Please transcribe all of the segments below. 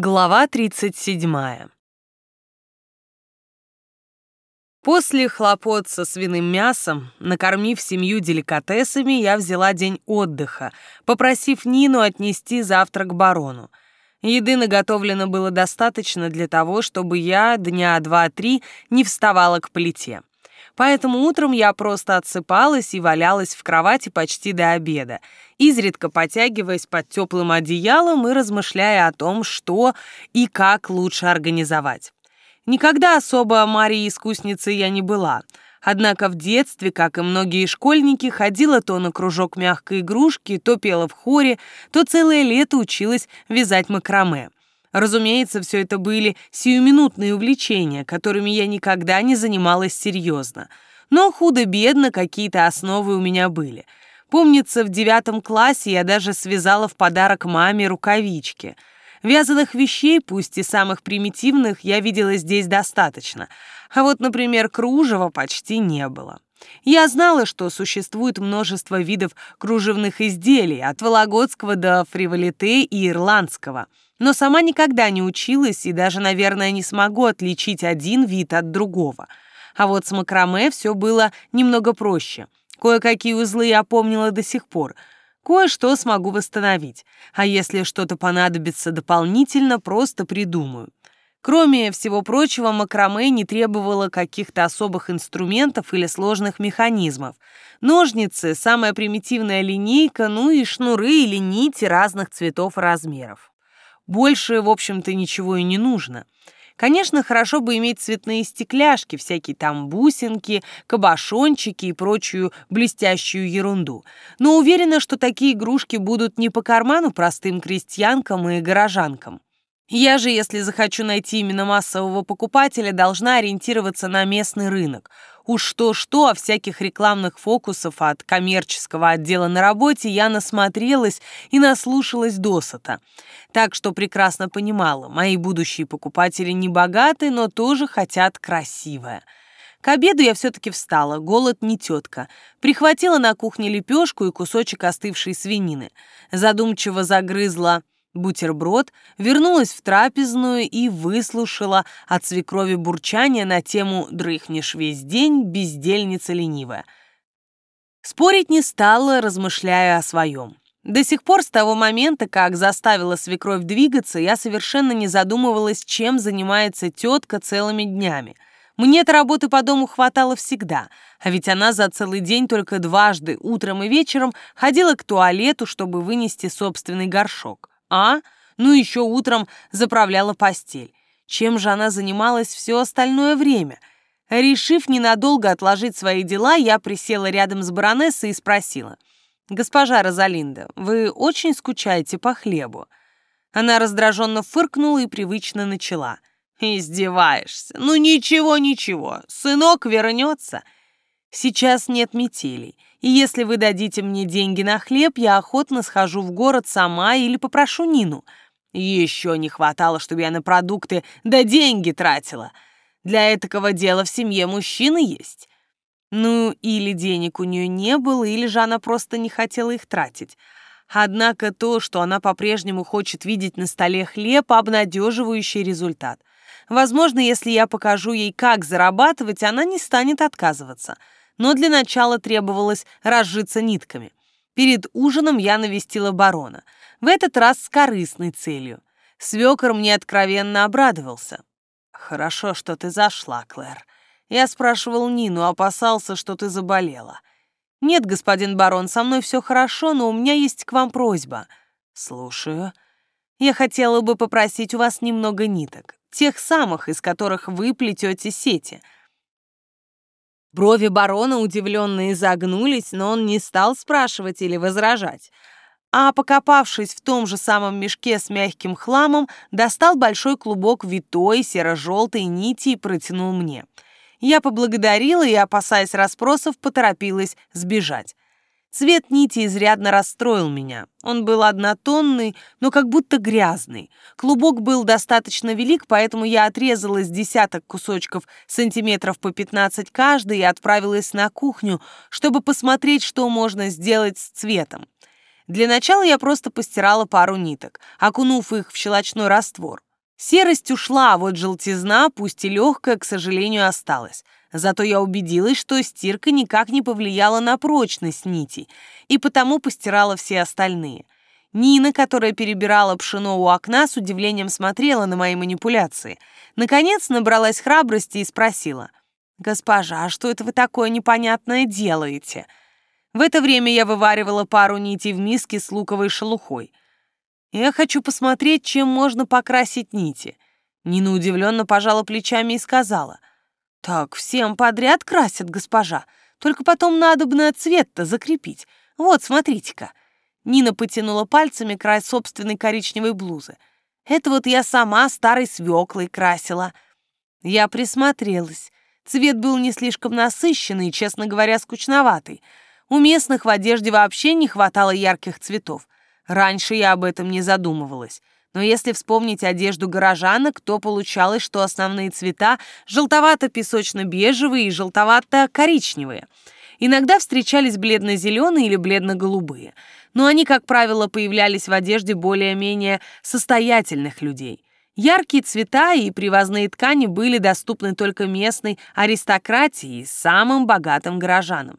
Глава 37. После хлопот со свиным мясом, накормив семью деликатесами, я взяла день отдыха, попросив Нину отнести завтрак барону. Еды наготовлено было достаточно для того, чтобы я дня два-три не вставала к плите. Поэтому утром я просто отсыпалась и валялась в кровати почти до обеда, изредка потягиваясь под теплым одеялом и размышляя о том, что и как лучше организовать. Никогда особо Марией-искусницей я не была, однако в детстве, как и многие школьники, ходила то на кружок мягкой игрушки, то пела в хоре, то целое лето училась вязать макраме. Разумеется, все это были сиюминутные увлечения, которыми я никогда не занималась серьезно. Но худо-бедно какие-то основы у меня были. Помнится, в девятом классе я даже связала в подарок маме рукавички. Вязаных вещей, пусть и самых примитивных, я видела здесь достаточно. А вот, например, кружева почти не было. Я знала, что существует множество видов кружевных изделий, от вологодского до фриволите и ирландского – но сама никогда не училась и даже, наверное, не смогу отличить один вид от другого. А вот с макраме все было немного проще. Кое-какие узлы я помнила до сих пор. Кое-что смогу восстановить. А если что-то понадобится дополнительно, просто придумаю. Кроме всего прочего, макраме не требовало каких-то особых инструментов или сложных механизмов. Ножницы, самая примитивная линейка, ну и шнуры или нити разных цветов и размеров. Больше, в общем-то, ничего и не нужно. Конечно, хорошо бы иметь цветные стекляшки, всякие там бусинки, кабошончики и прочую блестящую ерунду. Но уверена, что такие игрушки будут не по карману простым крестьянкам и горожанкам. Я же, если захочу найти именно массового покупателя, должна ориентироваться на местный рынок. Уж что-что, а всяких рекламных фокусов от коммерческого отдела на работе я насмотрелась и наслушалась досыта. Так что прекрасно понимала, мои будущие покупатели не богаты, но тоже хотят красивое. К обеду я все-таки встала, голод не тетка. Прихватила на кухне лепешку и кусочек остывшей свинины. Задумчиво загрызла бутерброд, вернулась в трапезную и выслушала от свекрови бурчания на тему «Дрыхнешь весь день, бездельница ленивая». Спорить не стала, размышляя о своем. До сих пор с того момента, как заставила свекровь двигаться, я совершенно не задумывалась, чем занимается тетка целыми днями. Мне-то работы по дому хватало всегда, а ведь она за целый день только дважды, утром и вечером, ходила к туалету, чтобы вынести собственный горшок. А? Ну еще утром заправляла постель. Чем же она занималась все остальное время? Решив ненадолго отложить свои дела, я присела рядом с баронессой и спросила. «Госпожа Розалинда, вы очень скучаете по хлебу?» Она раздраженно фыркнула и привычно начала. «Издеваешься? Ну ничего, ничего, сынок вернется. Сейчас нет метелей. И если вы дадите мне деньги на хлеб, я охотно схожу в город сама или попрошу Нину. Еще не хватало, чтобы я на продукты да деньги тратила. Для этакого дела в семье мужчины есть. Ну, или денег у нее не было, или же она просто не хотела их тратить. Однако то, что она по-прежнему хочет видеть на столе хлеб, обнадеживающий результат. Возможно, если я покажу ей, как зарабатывать, она не станет отказываться — но для начала требовалось разжиться нитками. Перед ужином я навестила барона, в этот раз с корыстной целью. Свекор мне откровенно обрадовался. «Хорошо, что ты зашла, Клэр. Я спрашивал Нину, опасался, что ты заболела. Нет, господин барон, со мной все хорошо, но у меня есть к вам просьба. Слушаю. Я хотела бы попросить у вас немного ниток, тех самых, из которых вы плетете сети — Брови барона удивленно изогнулись, но он не стал спрашивать или возражать. А покопавшись в том же самом мешке с мягким хламом, достал большой клубок витой серо-желтой нити и протянул мне. Я поблагодарила и, опасаясь расспросов, поторопилась сбежать. Цвет нити изрядно расстроил меня. Он был однотонный, но как будто грязный. Клубок был достаточно велик, поэтому я отрезала с десяток кусочков сантиметров по 15 каждый и отправилась на кухню, чтобы посмотреть, что можно сделать с цветом. Для начала я просто постирала пару ниток, окунув их в щелочной раствор. Серость ушла, а вот желтизна, пусть и легкая, к сожалению, осталась. Зато я убедилась, что стирка никак не повлияла на прочность нитей, и потому постирала все остальные. Нина, которая перебирала пшено у окна, с удивлением смотрела на мои манипуляции. Наконец набралась храбрости и спросила. «Госпожа, а что это вы такое непонятное делаете?» В это время я вываривала пару нитей в миске с луковой шелухой. Я хочу посмотреть, чем можно покрасить нити. Нина удивленно пожала плечами и сказала. Так, всем подряд красят, госпожа. Только потом надо бы на цвет-то закрепить. Вот, смотрите-ка. Нина потянула пальцами край собственной коричневой блузы. Это вот я сама старой свеклой красила. Я присмотрелась. Цвет был не слишком насыщенный, честно говоря, скучноватый. У местных в одежде вообще не хватало ярких цветов. Раньше я об этом не задумывалась. Но если вспомнить одежду горожанок, то получалось, что основные цвета желтовато-песочно-бежевые и желтовато-коричневые. Иногда встречались бледно-зеленые или бледно-голубые, но они, как правило, появлялись в одежде более-менее состоятельных людей. Яркие цвета и привозные ткани были доступны только местной аристократии и самым богатым горожанам.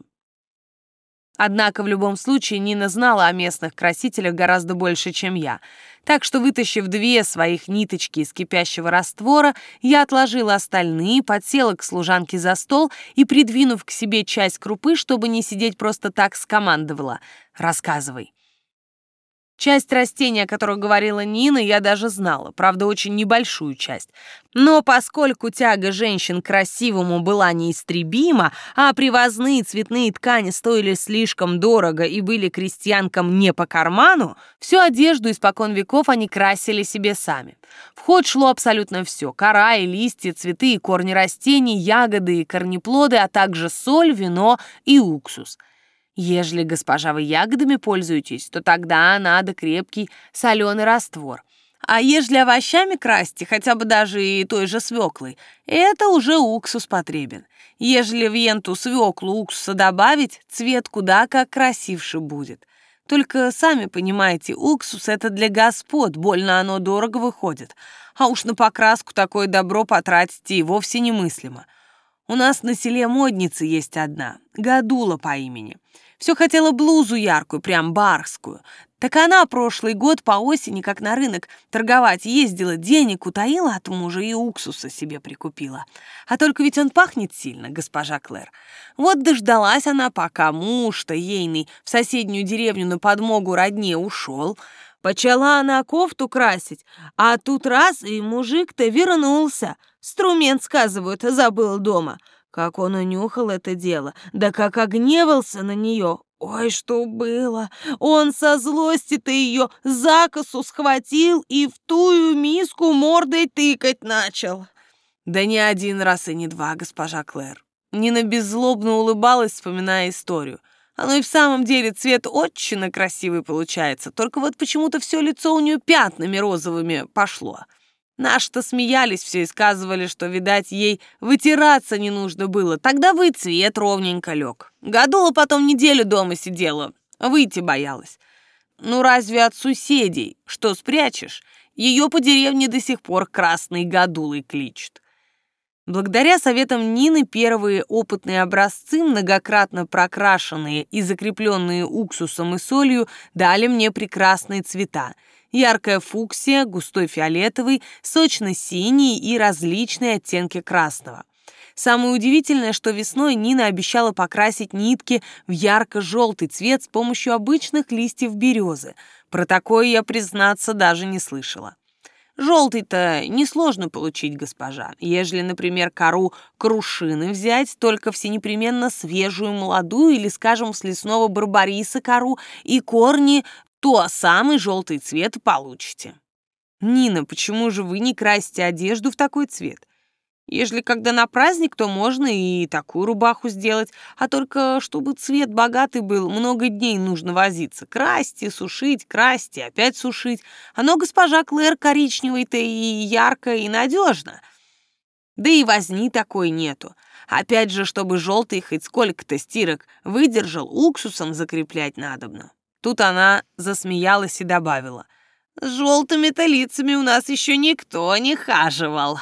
Однако в любом случае Нина знала о местных красителях гораздо больше, чем я. Так что, вытащив две своих ниточки из кипящего раствора, я отложила остальные, подсела к служанке за стол и, придвинув к себе часть крупы, чтобы не сидеть просто так, скомандовала. «Рассказывай». Часть растения, о которых говорила Нина, я даже знала, правда, очень небольшую часть. Но поскольку тяга женщин к красивому была неистребима, а привозные цветные ткани стоили слишком дорого и были крестьянкам не по карману, всю одежду испокон веков они красили себе сами. В ход шло абсолютно все – кора и листья, цветы и корни растений, ягоды и корнеплоды, а также соль, вино и уксус – Ежели, госпожа, вы ягодами пользуетесь, то тогда надо крепкий соленый раствор. А ежели овощами красьте, хотя бы даже и той же свеклой, это уже уксус потребен. Ежели в енту свеклу уксуса добавить, цвет куда как красивше будет. Только, сами понимаете, уксус — это для господ, больно оно дорого выходит. А уж на покраску такое добро потратить и вовсе немыслимо. У нас на селе модница есть одна, Гадула по имени. Все хотела блузу яркую, прям барскую. Так она прошлый год по осени, как на рынок, торговать ездила, денег утаила от мужа и уксуса себе прикупила. А только ведь он пахнет сильно, госпожа Клэр. Вот дождалась она, пока муж-то ейный в соседнюю деревню на подмогу родне ушел. Почала она кофту красить, а тут раз и мужик-то вернулся. Струмент, сказывают, забыл дома. Как он унюхал это дело, да как огневался на нее. Ой, что было! Он со злости-то ее за косу схватил и в тую миску мордой тыкать начал. Да не один раз и не два, госпожа Клэр. Нина беззлобно улыбалась, вспоминая историю. Оно и в самом деле цвет очень красивый получается, только вот почему-то все лицо у нее пятнами розовыми пошло. Наши-то смеялись все и сказывали, что, видать, ей вытираться не нужно было. Тогда вы цвет ровненько лег. Гадула потом неделю дома сидела, выйти боялась. Ну разве от соседей, что спрячешь? Ее по деревне до сих пор красной гадулой кличут. Благодаря советам Нины первые опытные образцы, многократно прокрашенные и закрепленные уксусом и солью, дали мне прекрасные цвета — яркая фуксия, густой фиолетовый, сочно-синий и различные оттенки красного. Самое удивительное, что весной Нина обещала покрасить нитки в ярко-желтый цвет с помощью обычных листьев березы. Про такое я, признаться, даже не слышала. Желтый-то несложно получить, госпожа. Ежели, например, кору крушины взять, только все непременно свежую, молодую или, скажем, с лесного барбариса кору и корни то самый желтый цвет получите. Нина, почему же вы не красите одежду в такой цвет? Ежели когда на праздник, то можно и такую рубаху сделать, а только чтобы цвет богатый был, много дней нужно возиться. Красьте, сушить, красьте, опять сушить. Оно, госпожа Клэр, коричневый-то и ярко, и надежно. Да и возни такой нету. Опять же, чтобы желтый хоть сколько-то стирок выдержал, уксусом закреплять надобно. Тут она засмеялась и добавила. С желтыми-то лицами у нас еще никто не хаживал.